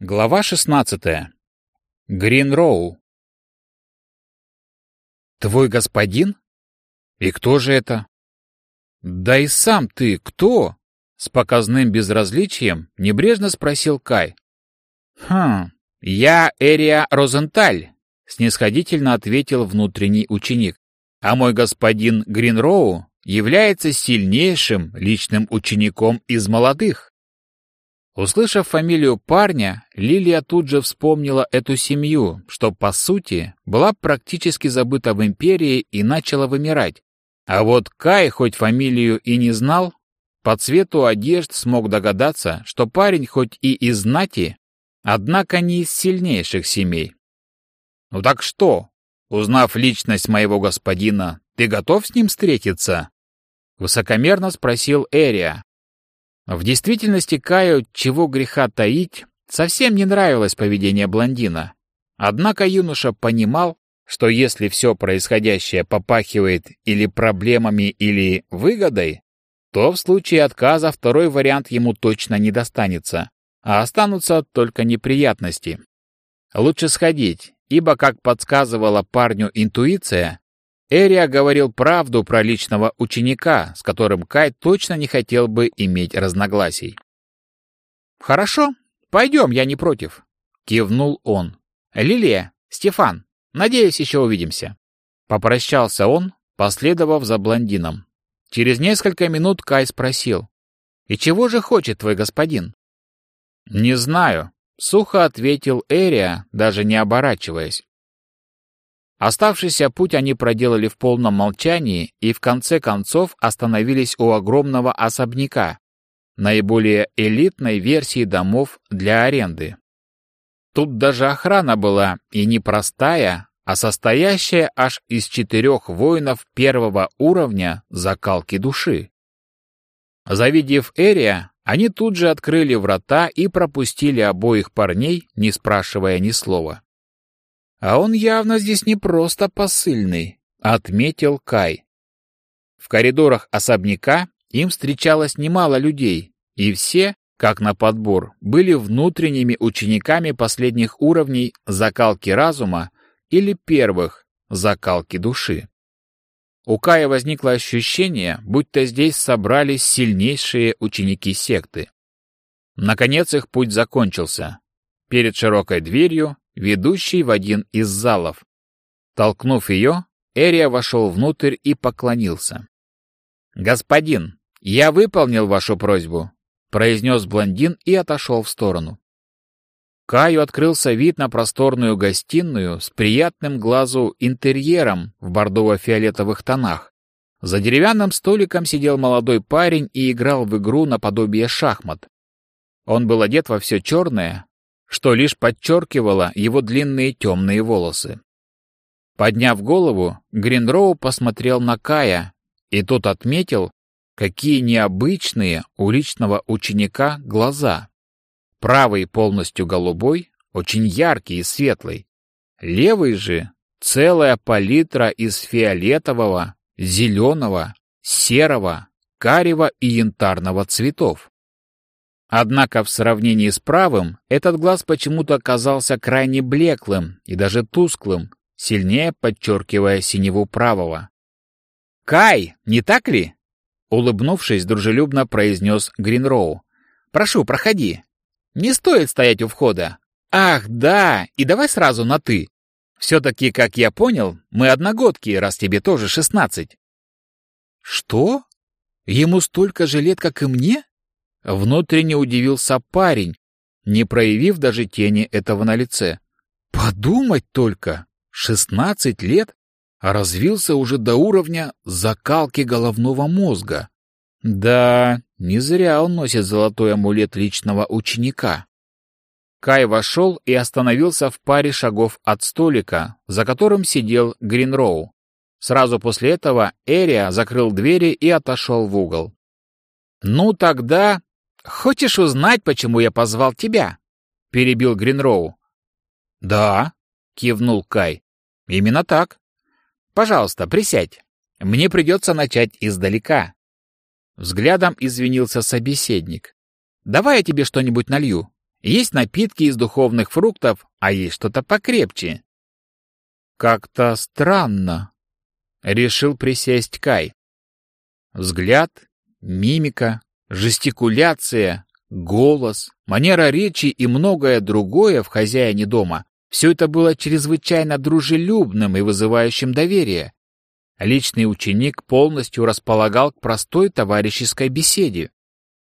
Глава 16. Гринроу. Твой господин? И кто же это? Да и сам ты кто? С показным безразличием небрежно спросил Кай. Хм, я Эрия Розенталь, снисходительно ответил внутренний ученик. А мой господин Гринроу является сильнейшим личным учеником из молодых. Услышав фамилию парня, Лилия тут же вспомнила эту семью, что, по сути, была практически забыта в Империи и начала вымирать. А вот Кай хоть фамилию и не знал, по цвету одежд смог догадаться, что парень хоть и из знати, однако не из сильнейших семей. «Ну так что, узнав личность моего господина, ты готов с ним встретиться?» Высокомерно спросил Эрия, в действительности Каю, чего греха таить, совсем не нравилось поведение блондина. Однако юноша понимал, что если все происходящее попахивает или проблемами, или выгодой, то в случае отказа второй вариант ему точно не достанется, а останутся только неприятности. Лучше сходить, ибо, как подсказывала парню интуиция, Эрия говорил правду про личного ученика, с которым Кай точно не хотел бы иметь разногласий. «Хорошо, пойдем, я не против», — кивнул он. «Лилия, Стефан, надеюсь, еще увидимся». Попрощался он, последовав за блондином. Через несколько минут Кай спросил. «И чего же хочет твой господин?» «Не знаю», — сухо ответил Эрия, даже не оборачиваясь. Оставшийся путь они проделали в полном молчании и в конце концов остановились у огромного особняка, наиболее элитной версии домов для аренды. Тут даже охрана была и не простая, а состоящая аж из четырех воинов первого уровня закалки души. Завидев Эрия, они тут же открыли врата и пропустили обоих парней, не спрашивая ни слова. А он явно здесь не просто посыльный, отметил Кай. В коридорах особняка им встречалось немало людей, и все, как на подбор, были внутренними учениками последних уровней закалки разума или первых закалки души. У Кая возникло ощущение, будто здесь собрались сильнейшие ученики секты. Наконец их путь закончился. Перед широкой дверью ведущей в один из залов. Толкнув ее, Эрия вошел внутрь и поклонился. «Господин, я выполнил вашу просьбу», — произнес блондин и отошел в сторону. Каю открылся вид на просторную гостиную с приятным глазу интерьером в бордово-фиолетовых тонах. За деревянным столиком сидел молодой парень и играл в игру наподобие шахмат. Он был одет во все черное, что лишь подчеркивало его длинные темные волосы. Подняв голову, Гринроу посмотрел на Кая, и тот отметил, какие необычные у личного ученика глаза. Правый полностью голубой, очень яркий и светлый. Левый же целая палитра из фиолетового, зеленого, серого, карего и янтарного цветов. Однако в сравнении с правым этот глаз почему-то оказался крайне блеклым и даже тусклым, сильнее подчеркивая синеву правого. «Кай, не так ли?» Улыбнувшись, дружелюбно произнес Гринроу. «Прошу, проходи. Не стоит стоять у входа. Ах, да, и давай сразу на «ты». Все-таки, как я понял, мы одногодки, раз тебе тоже шестнадцать». «Что? Ему столько же лет, как и мне?» Внутренне удивился парень, не проявив даже тени этого на лице. Подумать только, шестнадцать лет, а развился уже до уровня закалки головного мозга. Да, не зря он носит золотой амулет личного ученика. Кай вошел и остановился в паре шагов от столика, за которым сидел Гринроу. Сразу после этого Эрия закрыл двери и отошел в угол. «Ну тогда «Хочешь узнать, почему я позвал тебя?» — перебил Гринроу. «Да», — кивнул Кай. «Именно так. Пожалуйста, присядь. Мне придется начать издалека». Взглядом извинился собеседник. «Давай я тебе что-нибудь налью. Есть напитки из духовных фруктов, а есть что-то покрепче. Как-то странно. Решил присесть Кай. Взгляд, мимика, жестикуляция, голос, манера речи и многое другое в хозяине дома — все это было чрезвычайно дружелюбным и вызывающим доверие. Личный ученик полностью располагал к простой товарищеской беседе.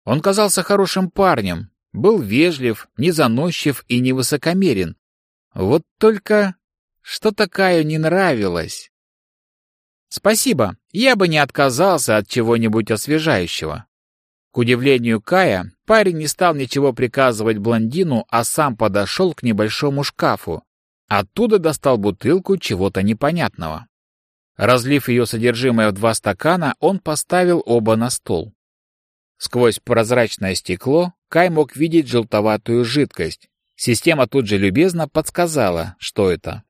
Он казался хорошим парнем, был вежлив, не заносчив и не высокомерен. Вот только что такая не нравилось. Спасибо, я бы не отказался от чего-нибудь освежающего. К удивлению Кая, парень не стал ничего приказывать блондину, а сам подошел к небольшому шкафу. Оттуда достал бутылку чего-то непонятного. Разлив ее содержимое в два стакана, он поставил оба на стол. Сквозь прозрачное стекло Кай мог видеть желтоватую жидкость. Система тут же любезно подсказала, что это.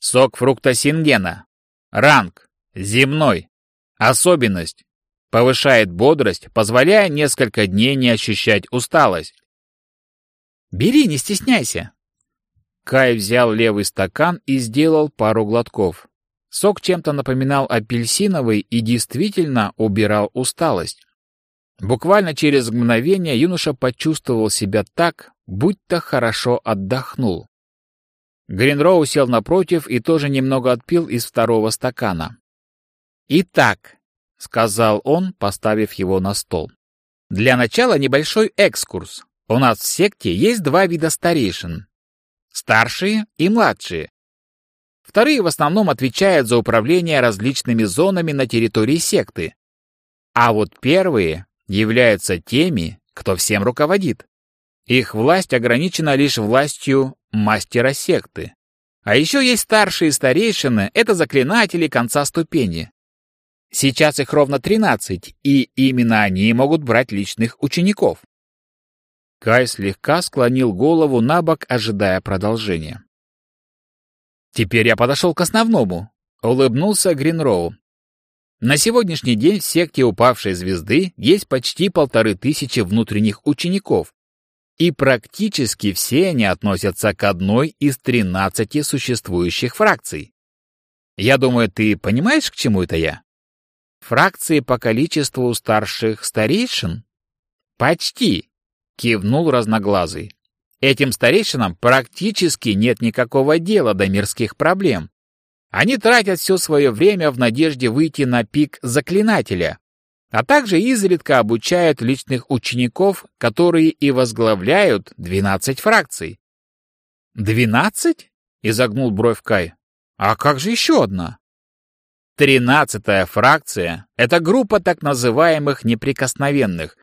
Сок фрукта сингена. Ранг. Земной. Особенность. Повышает бодрость, позволяя несколько дней не ощущать усталость. «Бери, не стесняйся!» Кай взял левый стакан и сделал пару глотков. Сок чем-то напоминал апельсиновый и действительно убирал усталость. Буквально через мгновение юноша почувствовал себя так, будто хорошо отдохнул. Гринроу сел напротив и тоже немного отпил из второго стакана. «Итак», — сказал он, поставив его на стол, — «для начала небольшой экскурс. У нас в секте есть два вида старейшин — старшие и младшие. Вторые в основном отвечают за управление различными зонами на территории секты. А вот первые являются теми, кто всем руководит. Их власть ограничена лишь властью мастера секты. А еще есть старшие старейшины, это заклинатели конца ступени. Сейчас их ровно 13, и именно они могут брать личных учеников. Кай слегка склонил голову на бок, ожидая продолжения. Теперь я подошел к основному, улыбнулся Гринроу. На сегодняшний день в секте упавшей звезды есть почти полторы тысячи внутренних учеников, и практически все они относятся к одной из тринадцати существующих фракций. Я думаю, ты понимаешь, к чему это я? Фракции по количеству старших старейшин? Почти, кивнул разноглазый. Этим старейшинам практически нет никакого дела до мирских проблем. Они тратят все свое время в надежде выйти на пик заклинателя, а также изредка обучают личных учеников, которые и возглавляют 12 фракций. «Двенадцать?» — изогнул бровь Кай. «А как же еще одна?» Тринадцатая фракция — это группа так называемых неприкосновенных,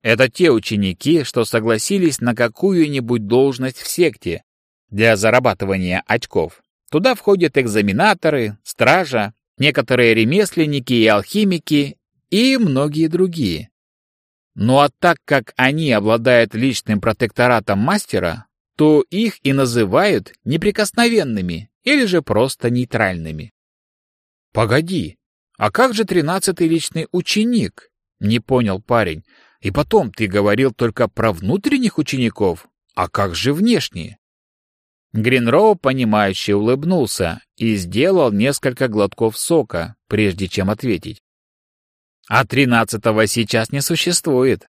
это те ученики, что согласились на какую-нибудь должность в секте для зарабатывания очков. Туда входят экзаменаторы, стража, некоторые ремесленники и алхимики и многие другие. Ну а так как они обладают личным протекторатом мастера, то их и называют неприкосновенными или же просто нейтральными. Погоди, а как же тринадцатый личный ученик? Не понял парень. И потом, ты говорил только про внутренних учеников, а как же внешние? Гринроу, понимающе улыбнулся и сделал несколько глотков сока, прежде чем ответить. А тринадцатого сейчас не существует.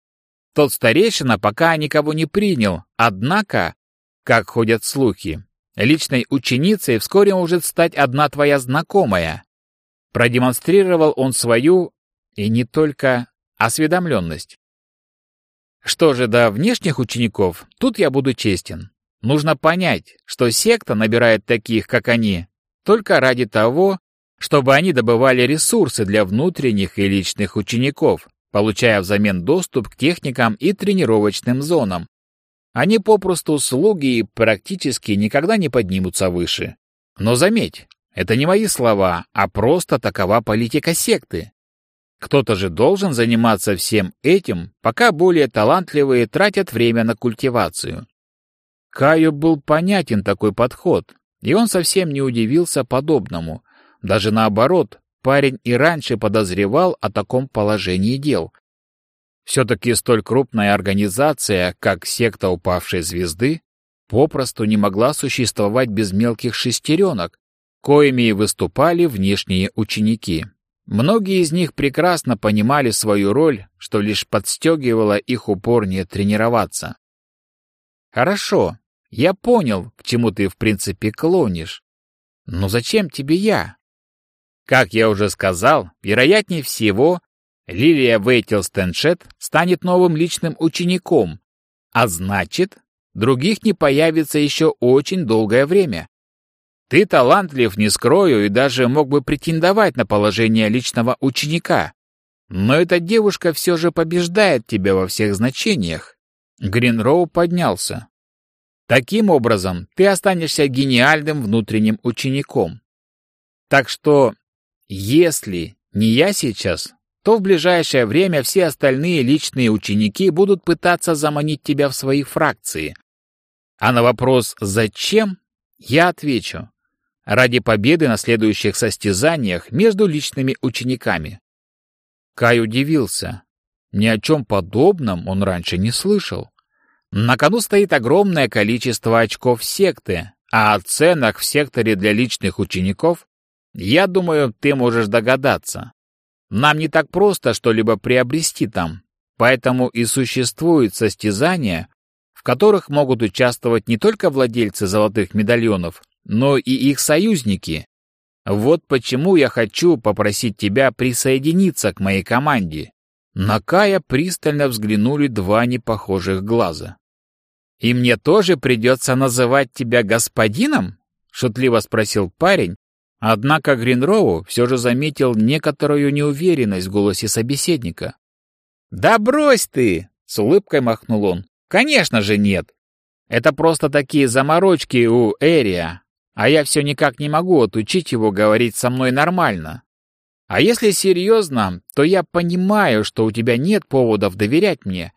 Тот старейшина пока никого не принял, однако, как ходят слухи, личной ученицей вскоре может стать одна твоя знакомая. Продемонстрировал он свою, и не только, осведомленность. Что же до внешних учеников, тут я буду честен. Нужно понять, что секта набирает таких, как они, только ради того, чтобы они добывали ресурсы для внутренних и личных учеников, получая взамен доступ к техникам и тренировочным зонам. Они попросту слуги и практически никогда не поднимутся выше. Но заметь, это не мои слова, а просто такова политика секты. Кто-то же должен заниматься всем этим, пока более талантливые тратят время на культивацию. Каю был понятен такой подход, и он совсем не удивился подобному. Даже наоборот, парень и раньше подозревал о таком положении дел. Все-таки столь крупная организация, как секта упавшей звезды, попросту не могла существовать без мелких шестеренок, коими и выступали внешние ученики. Многие из них прекрасно понимали свою роль, что лишь подстегивало их упорнее тренироваться. «Хорошо, я понял, к чему ты в принципе клонишь. Но зачем тебе я?» Как я уже сказал, вероятнее всего, Лилия Вейтелстеншет станет новым личным учеником, а значит, других не появится еще очень долгое время. Ты талантлив, не скрою, и даже мог бы претендовать на положение личного ученика. Но эта девушка все же побеждает тебя во всех значениях. Гринроу поднялся. Таким образом, ты останешься гениальным внутренним учеником. Так что, если не я сейчас, то в ближайшее время все остальные личные ученики будут пытаться заманить тебя в свои фракции. А на вопрос «зачем?» я отвечу ради победы на следующих состязаниях между личными учениками. Кай удивился. Ни о чем подобном он раньше не слышал. На кону стоит огромное количество очков секты, а о ценах в секторе для личных учеников, я думаю, ты можешь догадаться. Нам не так просто что-либо приобрести там, поэтому и существуют состязания, в которых могут участвовать не только владельцы золотых медальонов, но и их союзники. Вот почему я хочу попросить тебя присоединиться к моей команде. На Кая пристально взглянули два непохожих глаза. «И мне тоже придется называть тебя господином?» — шутливо спросил парень, Однако Гринроу все же заметил некоторую неуверенность в голосе собеседника. «Да брось ты!» — с улыбкой махнул он. «Конечно же нет. Это просто такие заморочки у Эрия, а я все никак не могу отучить его говорить со мной нормально. А если серьезно, то я понимаю, что у тебя нет поводов доверять мне.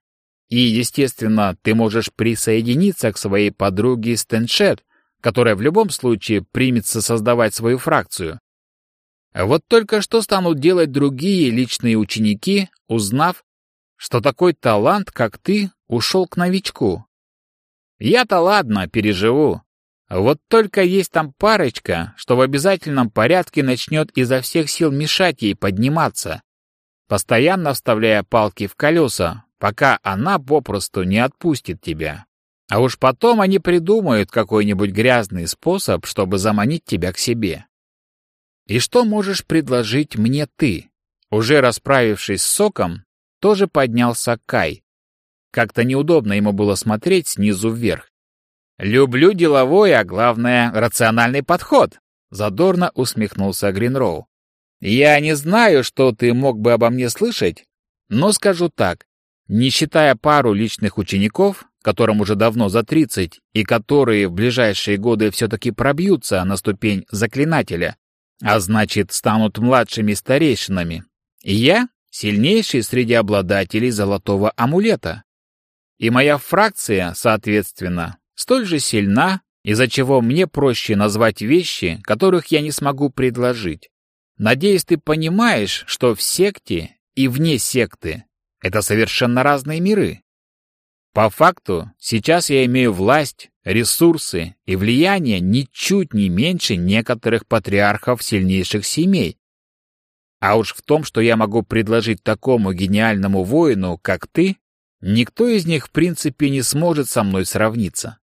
И, естественно, ты можешь присоединиться к своей подруге Стэншет, которая в любом случае примется создавать свою фракцию. Вот только что станут делать другие личные ученики, узнав, что такой талант, как ты, ушел к новичку. Я-то ладно, переживу. Вот только есть там парочка, что в обязательном порядке начнет изо всех сил мешать ей подниматься, постоянно вставляя палки в колеса, пока она попросту не отпустит тебя. А уж потом они придумают какой-нибудь грязный способ, чтобы заманить тебя к себе. И что можешь предложить мне ты? Уже расправившись с соком, тоже поднялся Кай. Как-то неудобно ему было смотреть снизу вверх. «Люблю деловой, а главное, рациональный подход», — задорно усмехнулся Гринроу. «Я не знаю, что ты мог бы обо мне слышать, но скажу так. Не считая пару личных учеников, которым уже давно за 30 и которые в ближайшие годы все-таки пробьются на ступень заклинателя, а значит, станут младшими старейшинами. я — сильнейший среди обладателей золотого амулета. И моя фракция, соответственно, столь же сильна, из-за чего мне проще назвать вещи, которых я не смогу предложить. Надеюсь, ты понимаешь, что в секте и вне секты — это совершенно разные миры. По факту, сейчас я имею власть, ресурсы и влияние ничуть не меньше некоторых патриархов сильнейших семей. А уж в том, что я могу предложить такому гениальному воину, как ты, никто из них в принципе не сможет со мной сравниться.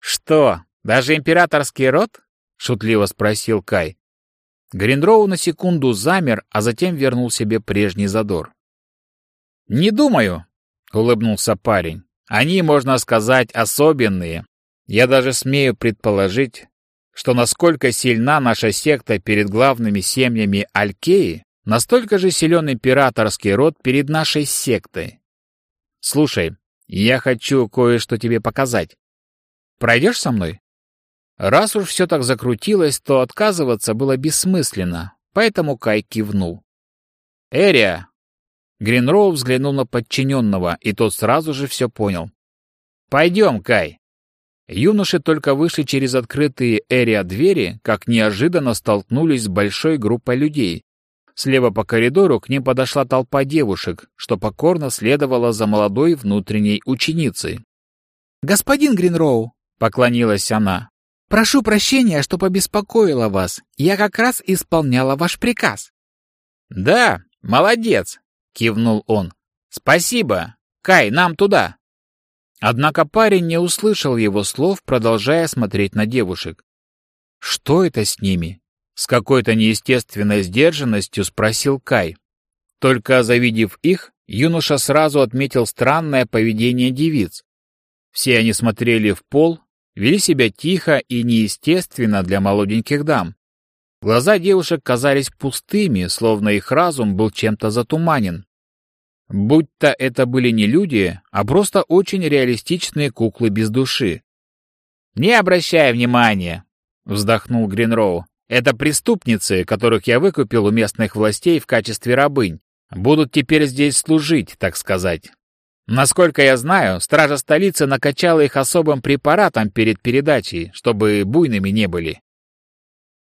«Что, даже императорский род?» — шутливо спросил Кай. Гриндроу на секунду замер, а затем вернул себе прежний задор. «Не думаю», — улыбнулся парень. Они, можно сказать, особенные. Я даже смею предположить, что насколько сильна наша секта перед главными семьями Алькеи, настолько же силен императорский род перед нашей сектой. Слушай, я хочу кое-что тебе показать. Пройдешь со мной? Раз уж все так закрутилось, то отказываться было бессмысленно, поэтому Кай кивнул. «Эрия, Гринроу взглянул на подчиненного, и тот сразу же все понял. «Пойдем, Кай!» Юноши только вышли через открытые эрия двери, как неожиданно столкнулись с большой группой людей, Слева по коридору к ним подошла толпа девушек, что покорно следовала за молодой внутренней ученицей. «Господин Гринроу», — поклонилась она, — «прошу прощения, что побеспокоила вас. Я как раз исполняла ваш приказ». «Да, молодец», — кивнул он. «Спасибо. Кай, нам туда». Однако парень не услышал его слов, продолжая смотреть на девушек. «Что это с ними?» С какой-то неестественной сдержанностью спросил Кай. Только завидев их, юноша сразу отметил странное поведение девиц. Все они смотрели в пол, вели себя тихо и неестественно для молоденьких дам. Глаза девушек казались пустыми, словно их разум был чем-то затуманен. Будь-то это были не люди, а просто очень реалистичные куклы без души. «Не обращай внимания!» — вздохнул Гринроу. Это преступницы, которых я выкупил у местных властей в качестве рабынь. Будут теперь здесь служить, так сказать. Насколько я знаю, стража столицы накачала их особым препаратом перед передачей, чтобы буйными не были.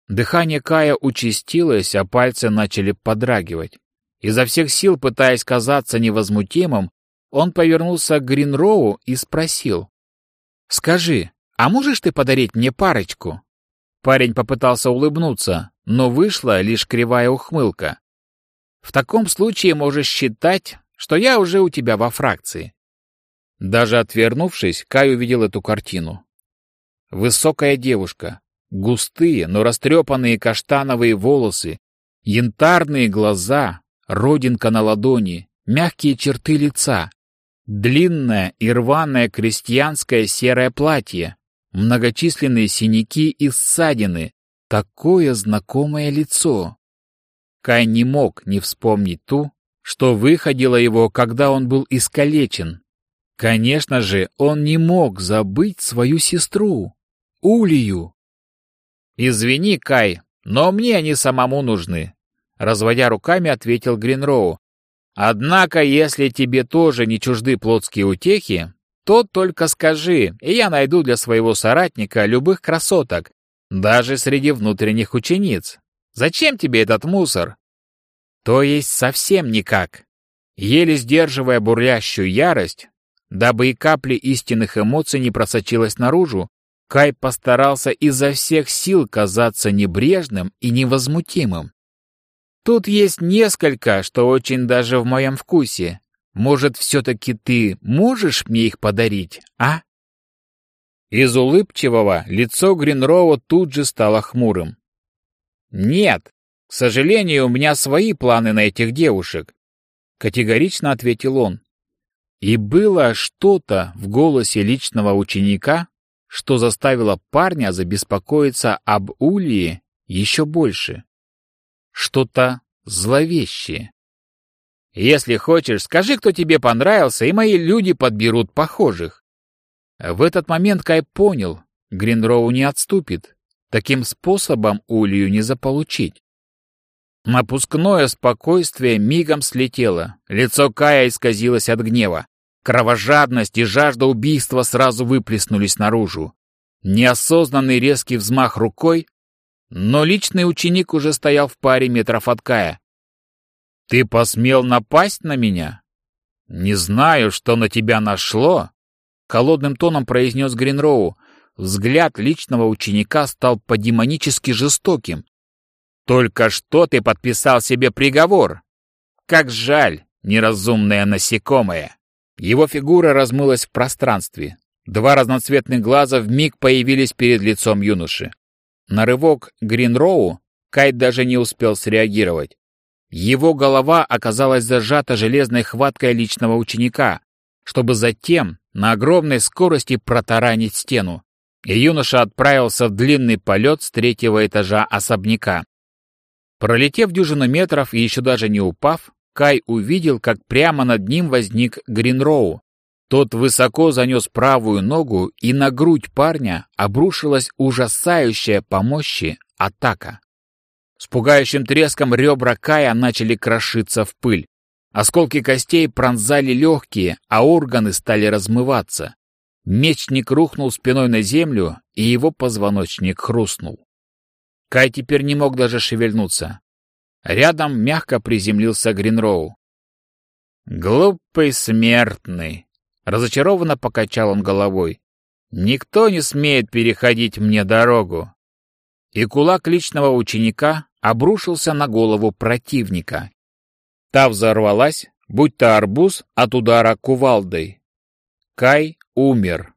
Дыхание Кая участилось, а пальцы начали подрагивать. Изо всех сил, пытаясь казаться невозмутимым, он повернулся к Гринроу и спросил. «Скажи, а можешь ты подарить мне парочку?» Парень попытался улыбнуться, но вышла лишь кривая ухмылка. «В таком случае можешь считать, что я уже у тебя во фракции». Даже отвернувшись, Кай увидел эту картину. Высокая девушка, густые, но растрепанные каштановые волосы, янтарные глаза, родинка на ладони, мягкие черты лица, длинное и рваное крестьянское серое платье, многочисленные синяки и ссадины, такое знакомое лицо. Кай не мог не вспомнить ту, что выходило его, когда он был искалечен. Конечно же, он не мог забыть свою сестру, Улию. «Извини, Кай, но мне они самому нужны», — разводя руками, ответил Гринроу. «Однако, если тебе тоже не чужды плотские утехи, то только скажи, и я найду для своего соратника любых красоток, даже среди внутренних учениц. Зачем тебе этот мусор? То есть совсем никак. Еле сдерживая бурлящую ярость, дабы и капли истинных эмоций не просочилась наружу, Кай постарался изо всех сил казаться небрежным и невозмутимым. Тут есть несколько, что очень даже в моем вкусе, может, все-таки ты можешь мне их подарить, а?» Из улыбчивого лицо Гринроу тут же стало хмурым. «Нет, к сожалению, у меня свои планы на этих девушек», — категорично ответил он. И было что-то в голосе личного ученика, что заставило парня забеспокоиться об Улье еще больше. Что-то зловещее. Если хочешь, скажи, кто тебе понравился, и мои люди подберут похожих. В этот момент Кай понял, Гринроу не отступит. Таким способом Улью не заполучить. Напускное спокойствие мигом слетело. Лицо Кая исказилось от гнева. Кровожадность и жажда убийства сразу выплеснулись наружу. Неосознанный резкий взмах рукой, но личный ученик уже стоял в паре метров от Кая. «Ты посмел напасть на меня?» «Не знаю, что на тебя нашло», — холодным тоном произнес Гринроу. Взгляд личного ученика стал по-демонически жестоким. «Только что ты подписал себе приговор. Как жаль, неразумное насекомое!» Его фигура размылась в пространстве. Два разноцветных глаза вмиг появились перед лицом юноши. На рывок Гринроу Кайт даже не успел среагировать. Его голова оказалась зажата железной хваткой личного ученика, чтобы затем на огромной скорости протаранить стену. И юноша отправился в длинный полет с третьего этажа особняка. Пролетев дюжину метров и еще даже не упав, Кай увидел, как прямо над ним возник Гринроу. Тот высоко занес правую ногу, и на грудь парня обрушилась ужасающая по мощи атака. С пугающим треском ребра Кая начали крошиться в пыль. Осколки костей пронзали легкие, а органы стали размываться. Мечник рухнул спиной на землю, и его позвоночник хрустнул. Кай теперь не мог даже шевельнуться. Рядом мягко приземлился Гринроу. «Глупый смертный!» — разочарованно покачал он головой. «Никто не смеет переходить мне дорогу!» И кулак личного ученика обрушился на голову противника. Та взорвалась, будь то арбуз от удара кувалдой. Кай умер.